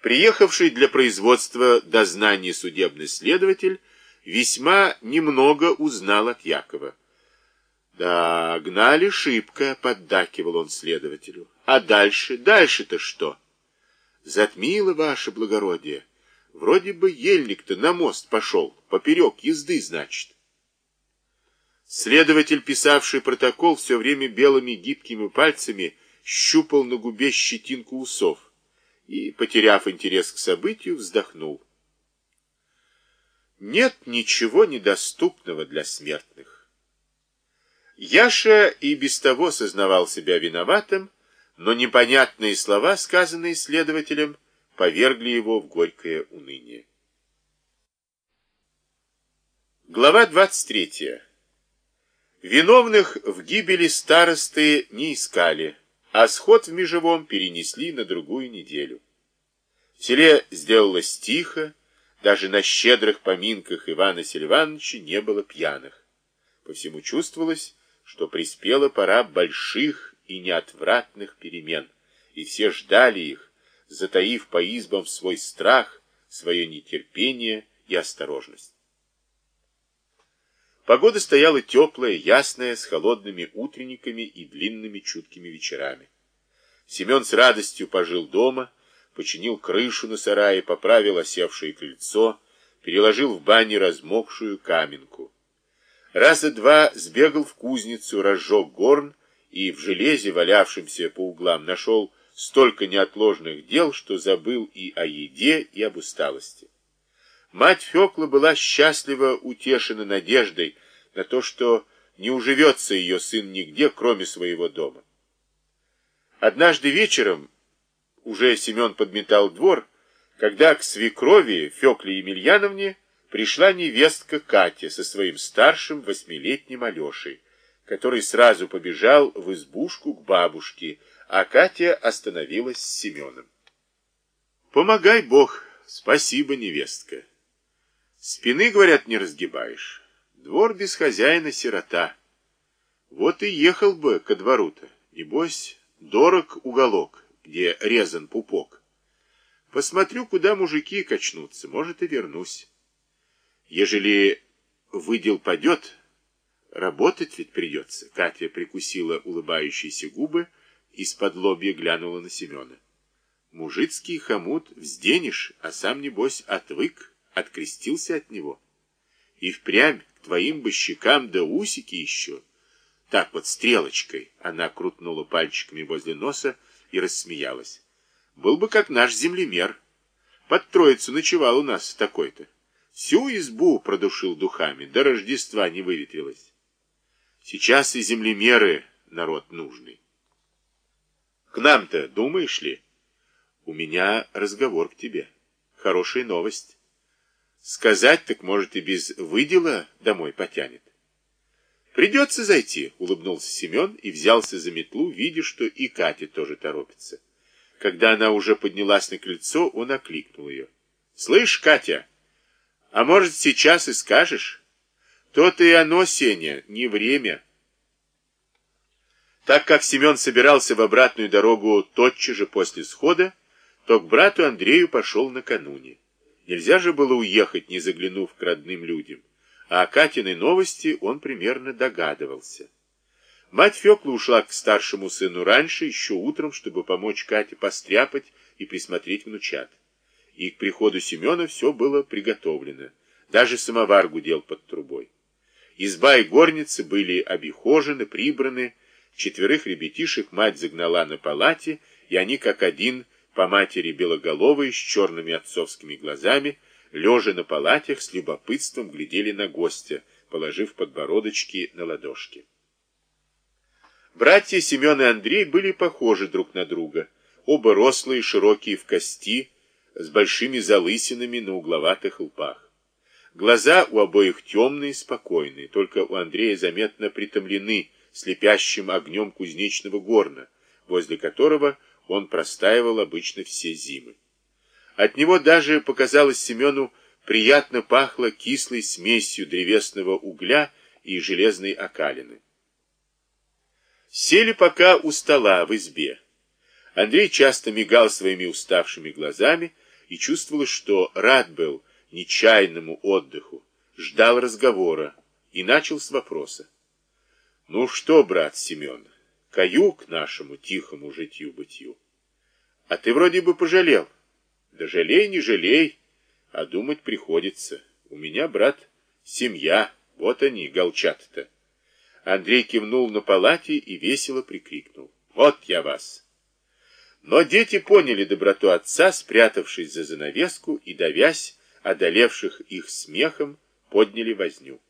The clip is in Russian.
Приехавший для производства дознания судебный следователь весьма немного узнал от Якова. «Да, гнали шибко», — поддакивал он следователю. «А дальше? Дальше-то что?» «Затмило ваше благородие. Вроде бы ельник-то на мост пошел, поперек езды, значит». Следователь, писавший протокол, все время белыми гибкими пальцами щупал на губе щетинку усов и, потеряв интерес к событию, вздохнул. Нет ничего недоступного для смертных. Яша и без того сознавал себя виноватым, но непонятные слова, сказанные следователем, повергли его в горькое уныние. Глава 23. Виновных в гибели старосты не искали, а сход в Межевом перенесли на другую неделю. В селе сделалось тихо, даже на щедрых поминках Ивана Сильвановича не было пьяных. По всему чувствовалось, что приспела пора больших и неотвратных перемен, и все ждали их, затаив по избам свой страх, свое нетерпение и осторожность. Погода стояла теплая, ясная, с холодными утренниками и длинными чуткими вечерами. Семен с радостью пожил дома, починил крышу на сарае, поправил осевшее крыльцо, переложил в бане размокшую каменку. Раза два сбегал в кузницу, разжег горн и в железе, валявшемся по углам, нашел столько неотложных дел, что забыл и о еде, и об усталости. Мать Фекла была счастливо утешена надеждой на то, что не уживется ее сын нигде, кроме своего дома. Однажды вечером, уже Семен подметал двор, когда к свекрови Фекле Емельяновне пришла невестка Катя со своим старшим восьмилетним Алешей, который сразу побежал в избушку к бабушке, а Катя остановилась с Семеном. «Помогай, Бог, спасибо, невестка». Спины, говорят, не разгибаешь. Двор без хозяина сирота. Вот и ехал бы ко двору-то. Небось, дорог уголок, где резан пупок. Посмотрю, куда мужики качнутся, может, и вернусь. Ежели выдел падет, работать ведь придется. Катя прикусила улыбающиеся губы, из-под лобья глянула на Семена. Мужицкий хомут взденешь, а сам, небось, отвык открестился от него. И впрямь к твоим бы щекам да усики еще. Так вот стрелочкой она крутнула пальчиками возле носа и рассмеялась. Был бы как наш землемер. Под троицу ночевал у нас такой-то. Всю избу продушил духами, до Рождества не выветрилось. Сейчас и землемеры народ нужный. К нам-то думаешь ли? У меня разговор к тебе. Хорошая новость. Сказать так, может, и без выдела домой потянет. Придется зайти, улыбнулся Семен и взялся за метлу, видя, что и Катя тоже торопится. Когда она уже поднялась на крыльцо, он окликнул ее. «Слышь, Катя, а может, сейчас и скажешь? То-то и оно, Сеня, не время». Так как Семен собирался в обратную дорогу тотчас же после схода, то к брату Андрею пошел накануне. Нельзя же было уехать, не заглянув к родным людям. А о Катиной новости он примерно догадывался. Мать Фекла ушла к старшему сыну раньше, еще утром, чтобы помочь Кате постряпать и присмотреть внучат. И к приходу Семена все было приготовлено. Даже самовар гудел под трубой. Изба и горницы были обихожены, прибраны. Четверых ребятишек мать загнала на палате, и они как один по матери белоголовые, с черными отцовскими глазами, лежа на палатях, с любопытством глядели на гостя, положив подбородочки на ладошки. Братья Семен и Андрей были похожи друг на друга, оба рослые, широкие в кости, с большими залысинами на угловатых лбах. Глаза у обоих темные, спокойные, только у Андрея заметно притомлены слепящим огнем кузнечного горна, возле которого он простаивал обычно все зимы. От него даже показалось Семену приятно пахло кислой смесью древесного угля и железной окалины. Сели пока у стола в избе. Андрей часто мигал своими уставшими глазами и чувствовал, что рад был нечаянному отдыху, ждал разговора и начал с вопроса. «Ну что, брат Семен, каюк нашему тихому житью-бытию? А ты вроде бы пожалел. Да жалей, не жалей, а думать приходится. У меня, брат, семья, вот они, голчат-то». Андрей кивнул на палате и весело прикрикнул. «Вот я вас!» Но дети поняли доброту отца, спрятавшись за занавеску и, давясь, одолевших их смехом, подняли возню.